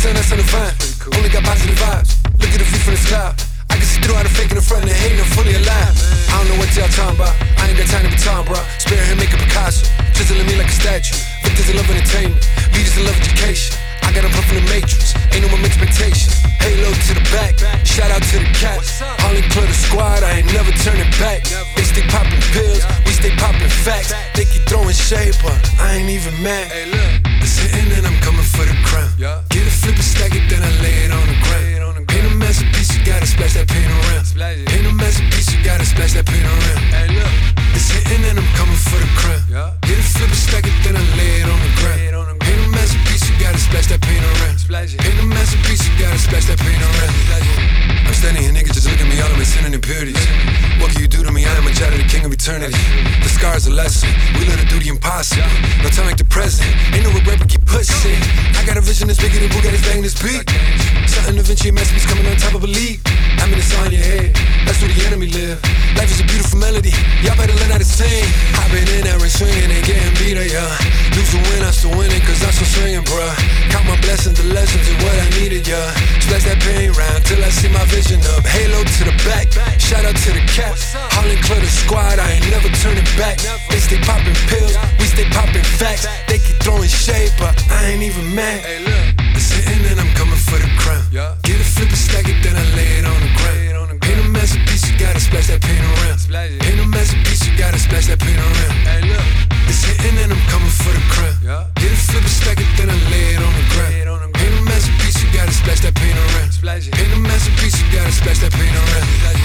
send us in the vine. Cool. Only got positive vibes. Look at the view from the sky. I can see through all the fake in the front and hating, I'm fully alive. I don't know what y'all talking about. I ain't got time to be talking, bro. Spare him, make a Picasso. Chiseling me like a statue. Victors in love entertainment. Leaders in love education. I got a them from the matrix. Ain't no more expectations. Halo to the back. Shout out to the cat. Only club the squad. I ain't never turning back. They stay popping pills. We stay popping facts. They keep throwing shade, but I ain't even mad. Hey, look. That paint around. It's hitting and I'm coming for the crown. Get a flip and stack it, then I lay it on the ground. Paint a masterpiece, you gotta splash that paint around. Paint a masterpiece, you gotta splash that paint around. I'm standing here, nigga, just look at me, all of my sin and impurities. What can you do to me? I am a child of the king of eternity. The scars a lesson, we learn to do the impossible. No time like the present, ain't no regret, but keep pushing. I got a vision that's bigger than Bugatti's bang this beat. Something eventually masterpiece coming on top of a league. I mean, it's on your head, that's where the enemy live. Life is a beautiful melody, y'all better learn how to sing. I've been in and swinging and getting beat up, yeah. Lose or win, I'm still winning, cause I'm still swinging, bruh. Count my blessings, the lessons is what I needed, yeah. Splash that pain round till I see my vision up. Halo to the back, shout out to the cat. Harlem Club the squad, I ain't never turning back. They stay popping pills, we stay popping facts. They keep throwing shade, but I ain't even mad. gotta splash that paint around. Hey, look. It's hitting and I'm coming for the crown. Yeah. Get it, flip it, stack it, then I lay it on the ground. On the ground. Paint a masterpiece, you gotta splash that paint around. Splash it. Paint a masterpiece, you gotta splash that paint around. Splash it.